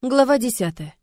Глава десятая.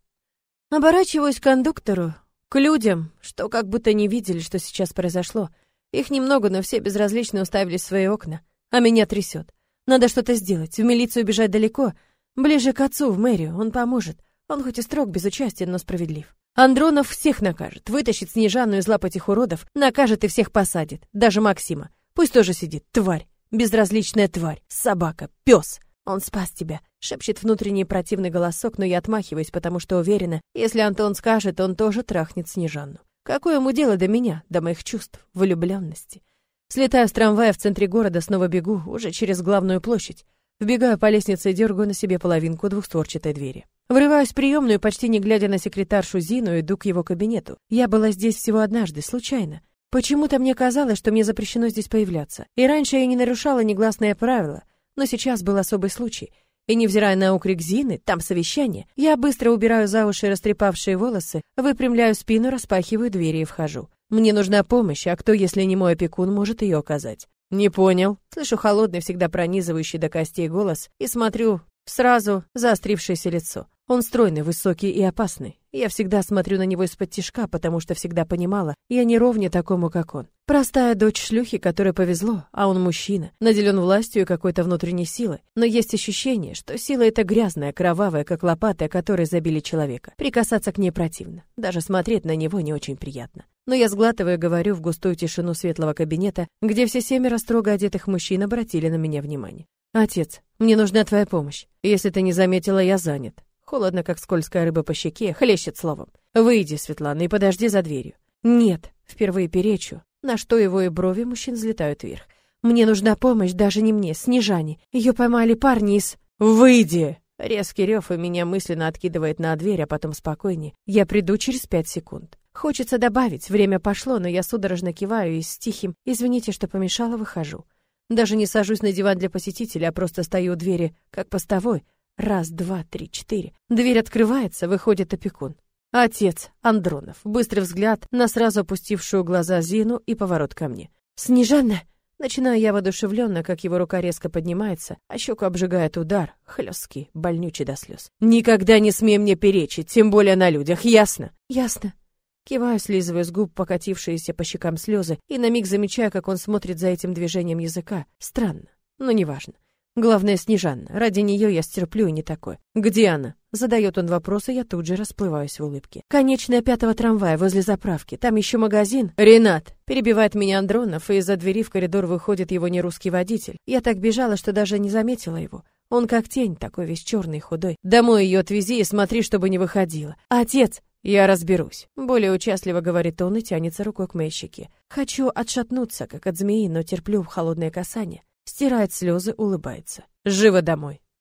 Оборачиваюсь к кондуктору, к людям, что как будто не видели, что сейчас произошло. Их немного, но все безразлично уставились в свои окна, а меня трясет. Надо что-то сделать, в милицию бежать далеко, ближе к отцу, в мэрию, он поможет. Он хоть и строг, безучастен, но справедлив. Андронов всех накажет, вытащит Снежану из лап этих уродов, накажет и всех посадит, даже Максима. Пусть тоже сидит, тварь, безразличная тварь, собака, пес. Он спас тебя, шепчет внутренний противный голосок, но я отмахиваюсь, потому что уверена, если Антон скажет, он тоже трахнет Снежанну. Какое ему дело до меня, до моих чувств, влюбленности? Слетаю с трамвая в центре города, снова бегу, уже через главную площадь. Вбегаю по лестнице и дергаю на себе половинку двухстворчатой двери. Врываюсь в приемную, почти не глядя на секретаршу Зину, иду к его кабинету. Я была здесь всего однажды, случайно. Почему-то мне казалось, что мне запрещено здесь появляться. И раньше я не нарушала негласное правило — но сейчас был особый случай. И невзирая на укрик Зины, там совещание, я быстро убираю за уши растрепавшие волосы, выпрямляю спину, распахиваю двери и вхожу. Мне нужна помощь, а кто, если не мой опекун, может ее оказать? Не понял. Слышу холодный, всегда пронизывающий до костей голос и смотрю сразу заострившееся лицо. Он стройный, высокий и опасный. Я всегда смотрю на него из-под тишка, потому что всегда понимала, я не ровня такому, как он. Простая дочь шлюхи, которой повезло, а он мужчина, наделен властью и какой-то внутренней силой. Но есть ощущение, что сила эта грязная, кровавая, как лопата, которой забили человека. Прикасаться к ней противно. Даже смотреть на него не очень приятно. Но я сглатываю и говорю в густую тишину светлого кабинета, где все семеро строго одетых мужчин обратили на меня внимание. «Отец, мне нужна твоя помощь. Если ты не заметила, я занят. Холодно, как скользкая рыба по щеке, хлещет словом. «Выйди, Светлана, и подожди за дверью». «Нет», впервые перечу, на что его и брови мужчин взлетают вверх. «Мне нужна помощь, даже не мне, Снежане. Ее поймали парни из...» «Выйди!» Резкий рев и меня мысленно откидывает на дверь, а потом спокойнее. Я приду через пять секунд. Хочется добавить, время пошло, но я судорожно киваю и с тихим «извините, что помешала» выхожу. Даже не сажусь на диван для посетителя, а просто стою у двери, как постовой, Раз, два, три, четыре. Дверь открывается, выходит опекун. Отец, Андронов. Быстрый взгляд на сразу опустившую глаза Зину и поворот ко мне. «Снежанна!» Начинаю я воодушевленно, как его рука резко поднимается, а щеку обжигает удар, хлесткий, больнючий до слез. «Никогда не смей мне перечить, тем более на людях, ясно?» «Ясно». Киваю, слизываю с губ покатившиеся по щекам слезы и на миг замечаю, как он смотрит за этим движением языка. Странно, но неважно. Главное, Снежанна. Ради нее я стерплю и не такое. Где она? Задает он вопрос, и я тут же расплываюсь в улыбке. Конечная пятого трамвая возле заправки. Там еще магазин. Ренат! Перебивает меня Андронов, и из-за двери в коридор выходит его нерусский водитель. Я так бежала, что даже не заметила его. Он как тень, такой весь черный худой. Домой ее отвези и смотри, чтобы не выходила. Отец! Я разберусь. Более участливо говорит он и тянется рукой к моей. Хочу отшатнуться, как от змеи, но терплю холодное касание. Стирает слезы, улыбается. Живо домой.